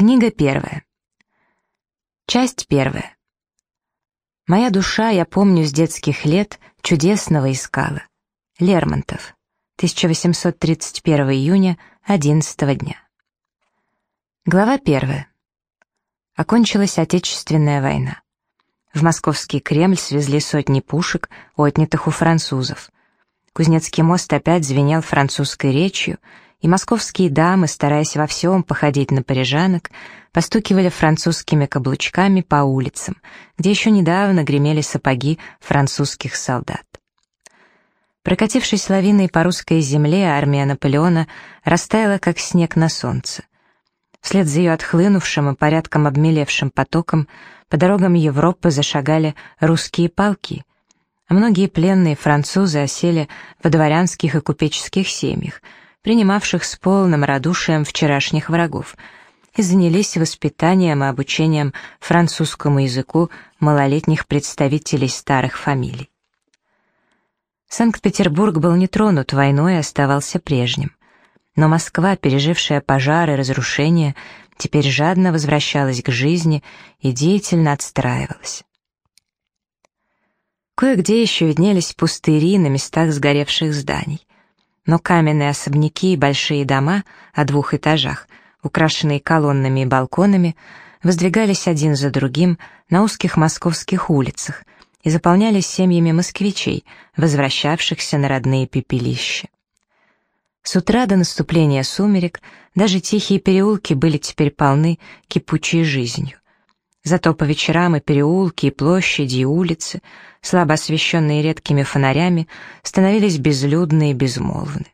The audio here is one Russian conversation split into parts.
Книга первая. Часть первая. Моя душа, я помню, с детских лет чудесного искала. Лермонтов. 1831 июня, 11 дня. Глава первая. Окончилась Отечественная война. В московский Кремль свезли сотни пушек, отнятых у французов. Кузнецкий мост опять звенел французской речью, и московские дамы, стараясь во всем походить на парижанок, постукивали французскими каблучками по улицам, где еще недавно гремели сапоги французских солдат. Прокатившись лавиной по русской земле, армия Наполеона растаяла, как снег на солнце. Вслед за ее отхлынувшим и порядком обмелевшим потоком по дорогам Европы зашагали русские полки, а многие пленные французы осели во дворянских и купеческих семьях — принимавших с полным радушием вчерашних врагов, и занялись воспитанием и обучением французскому языку малолетних представителей старых фамилий. Санкт-Петербург был не тронут войной и оставался прежним. Но Москва, пережившая пожары и разрушения, теперь жадно возвращалась к жизни и деятельно отстраивалась. Кое-где еще виднелись пустыри на местах сгоревших зданий но каменные особняки и большие дома о двух этажах, украшенные колоннами и балконами, воздвигались один за другим на узких московских улицах и заполнялись семьями москвичей, возвращавшихся на родные пепелища. С утра до наступления сумерек даже тихие переулки были теперь полны кипучей жизнью. Зато по вечерам и переулки, и площади, и улицы, слабо освещенные редкими фонарями, становились безлюдны и безмолвны.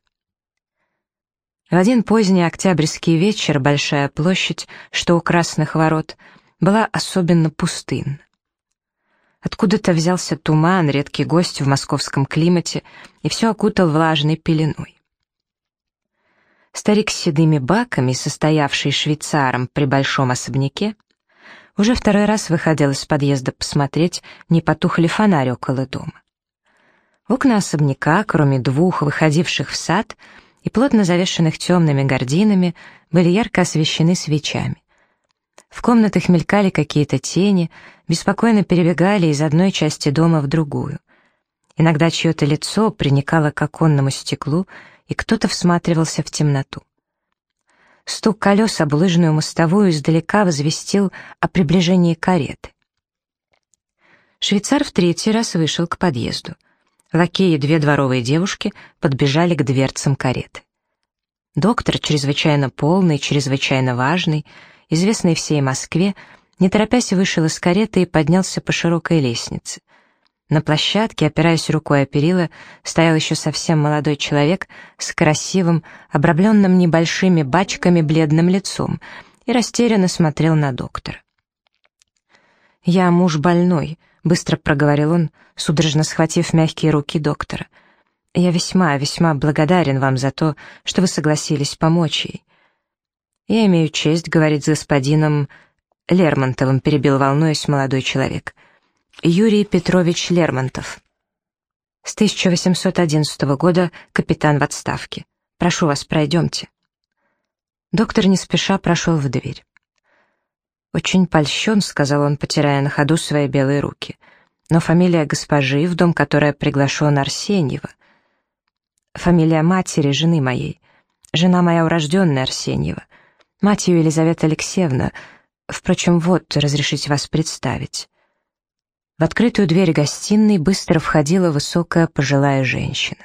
В один поздний октябрьский вечер Большая площадь, что у Красных ворот, была особенно пустынна. Откуда-то взялся туман, редкий гость в московском климате, и все окутал влажной пеленой. Старик с седыми баками, состоявший швейцаром при большом особняке, уже второй раз выходил из подъезда посмотреть, не потух ли фонарь около дома. Окна особняка, кроме двух, выходивших в сад и плотно завешенных темными гардинами, были ярко освещены свечами. В комнатах мелькали какие-то тени, беспокойно перебегали из одной части дома в другую. Иногда чье-то лицо приникало к оконному стеклу, и кто-то всматривался в темноту. Стук колес об лыжную мостовую издалека возвестил о приближении кареты. Швейцар в третий раз вышел к подъезду. Лакеи и две дворовые девушки подбежали к дверцам кареты. Доктор, чрезвычайно полный, чрезвычайно важный, известный всей Москве, не торопясь вышел из кареты и поднялся по широкой лестнице. На площадке, опираясь рукой о перила, стоял еще совсем молодой человек с красивым, обрамленным небольшими бачками бледным лицом и растерянно смотрел на доктора. «Я муж больной», — быстро проговорил он, судорожно схватив мягкие руки доктора. «Я весьма, весьма благодарен вам за то, что вы согласились помочь ей». «Я имею честь говорить с господином Лермонтовым», — перебил волнуясь молодой человек — Юрий Петрович Лермонтов. С 1811 года капитан в отставке. Прошу вас, пройдемте. Доктор не спеша прошел в дверь. «Очень польщен», — сказал он, потирая на ходу свои белые руки. «Но фамилия госпожи, в дом которой приглашен Арсеньева. Фамилия матери, жены моей. Жена моя урожденная Арсеньева. Мать ее Елизавета Алексеевна. Впрочем, вот, разрешите вас представить. В открытую дверь гостиной быстро входила высокая пожилая женщина.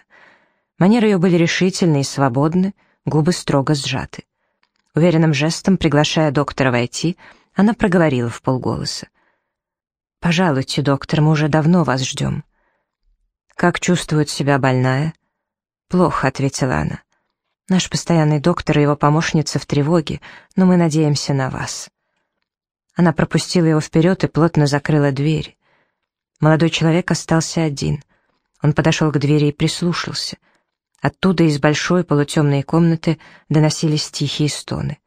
Манеры ее были решительны и свободны, губы строго сжаты. Уверенным жестом, приглашая доктора войти, она проговорила в полголоса. «Пожалуйте, доктор, мы уже давно вас ждем». «Как чувствует себя больная?» «Плохо», — ответила она. «Наш постоянный доктор и его помощница в тревоге, но мы надеемся на вас». Она пропустила его вперед и плотно закрыла дверь. Молодой человек остался один. Он подошел к двери и прислушался. Оттуда из большой полутемной комнаты доносились тихие стоны.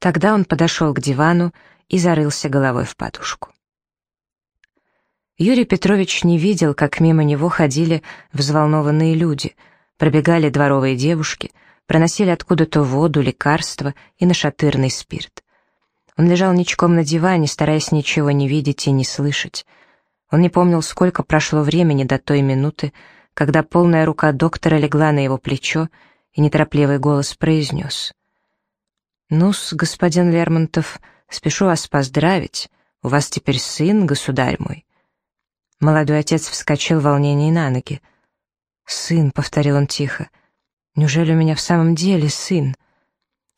Тогда он подошел к дивану и зарылся головой в подушку. Юрий Петрович не видел, как мимо него ходили взволнованные люди, пробегали дворовые девушки, проносили откуда-то воду, лекарства и нашатырный спирт. Он лежал ничком на диване, стараясь ничего не видеть и не слышать. Он не помнил, сколько прошло времени до той минуты, когда полная рука доктора легла на его плечо, и неторопливый голос произнес. «Ну-с, господин Лермонтов, спешу вас поздравить. У вас теперь сын, государь мой». Молодой отец вскочил в волнении на ноги. «Сын», — повторил он тихо, — «неужели у меня в самом деле сын?»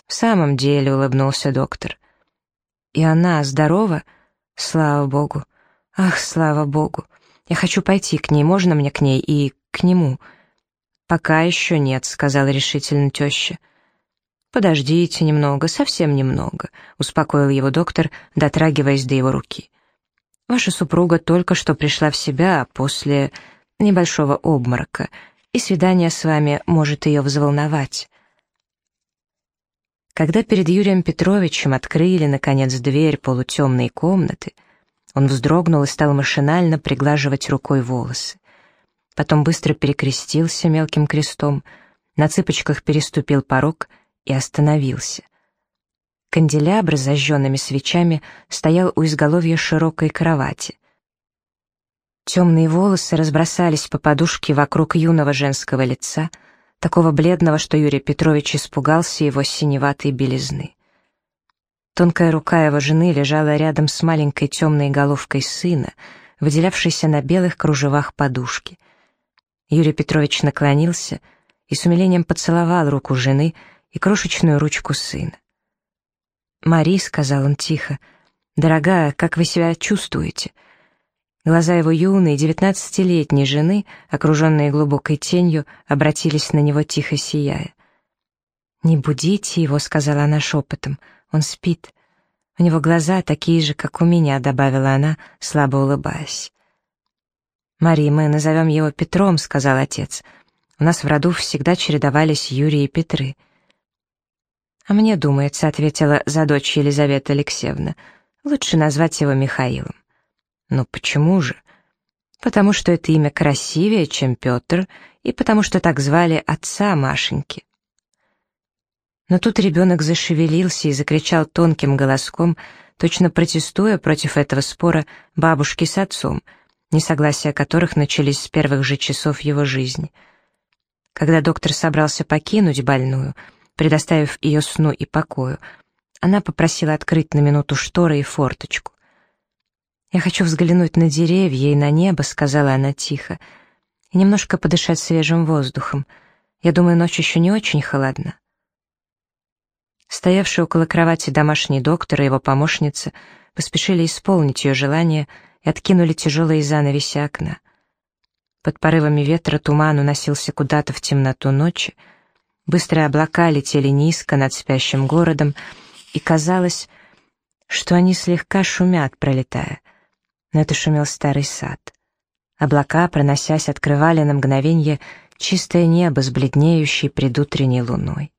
«В самом деле», — улыбнулся доктор. «И она здорова? Слава Богу! Ах, слава Богу! Я хочу пойти к ней, можно мне к ней и к нему?» «Пока еще нет», — сказала решительно теща. «Подождите немного, совсем немного», — успокоил его доктор, дотрагиваясь до его руки. «Ваша супруга только что пришла в себя после небольшого обморока, и свидание с вами может ее взволновать. Когда перед Юрием Петровичем открыли, наконец, дверь полутемной комнаты, он вздрогнул и стал машинально приглаживать рукой волосы. Потом быстро перекрестился мелким крестом, на цыпочках переступил порог и остановился. Канделябр с зажженными свечами стоял у изголовья широкой кровати. Темные волосы разбросались по подушке вокруг юного женского лица, такого бледного, что Юрий Петрович испугался его синеватой белизны. Тонкая рука его жены лежала рядом с маленькой темной головкой сына, выделявшейся на белых кружевах подушки. Юрий Петрович наклонился и с умилением поцеловал руку жены и крошечную ручку сына. «Мари», — сказал он тихо, — «дорогая, как вы себя чувствуете?» Глаза его юной, девятнадцатилетней жены, окруженные глубокой тенью, обратились на него тихо сияя. «Не будите его», — сказала она шепотом, — «он спит». «У него глаза такие же, как у меня», — добавила она, слабо улыбаясь. «Мари, мы назовем его Петром», — сказал отец. «У нас в роду всегда чередовались Юрий и Петры». «А мне думается», — ответила за дочь Елизавета Алексеевна, — «лучше назвать его Михаилом». Но почему же? Потому что это имя красивее, чем Петр, и потому что так звали отца Машеньки. Но тут ребенок зашевелился и закричал тонким голоском, точно протестуя против этого спора бабушки с отцом, несогласия которых начались с первых же часов его жизни. Когда доктор собрался покинуть больную, предоставив ее сну и покою, она попросила открыть на минуту шторы и форточку. «Я хочу взглянуть на деревья и на небо», — сказала она тихо, «и немножко подышать свежим воздухом. Я думаю, ночь еще не очень холодна». Стоявшие около кровати домашний доктор и его помощница поспешили исполнить ее желание и откинули тяжелые занавеси окна. Под порывами ветра туман уносился куда-то в темноту ночи, быстрые облака летели низко над спящим городом, и казалось, что они слегка шумят, пролетая — но это шумел старый сад. Облака, проносясь, открывали на мгновенье чистое небо с бледнеющей предутренней луной.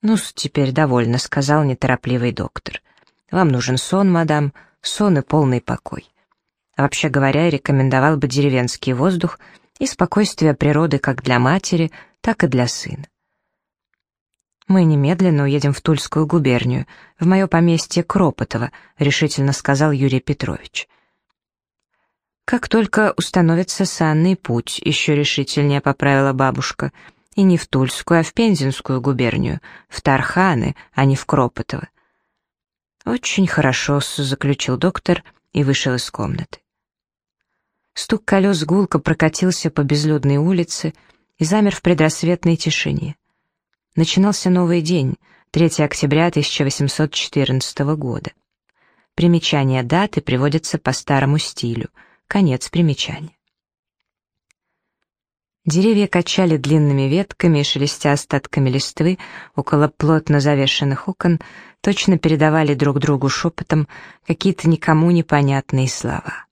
ну теперь довольно», — сказал неторопливый доктор. «Вам нужен сон, мадам, сон и полный покой. А вообще говоря, рекомендовал бы деревенский воздух и спокойствие природы как для матери, так и для сына. «Мы немедленно уедем в Тульскую губернию, в мое поместье Кропотово», — решительно сказал Юрий Петрович. «Как только установится санный путь», — еще решительнее поправила бабушка, «и не в Тульскую, а в Пензенскую губернию, в Тарханы, а не в Кропотово». «Очень хорошо», — заключил доктор и вышел из комнаты. Стук колес гулко прокатился по безлюдной улице и замер в предрассветной тишине. Начинался новый день, 3 октября 1814 года. Примечание даты приводится по старому стилю. Конец примечания. Деревья качали длинными ветками и шелестя остатками листвы около плотно завешенных окон, точно передавали друг другу шепотом какие-то никому непонятные слова.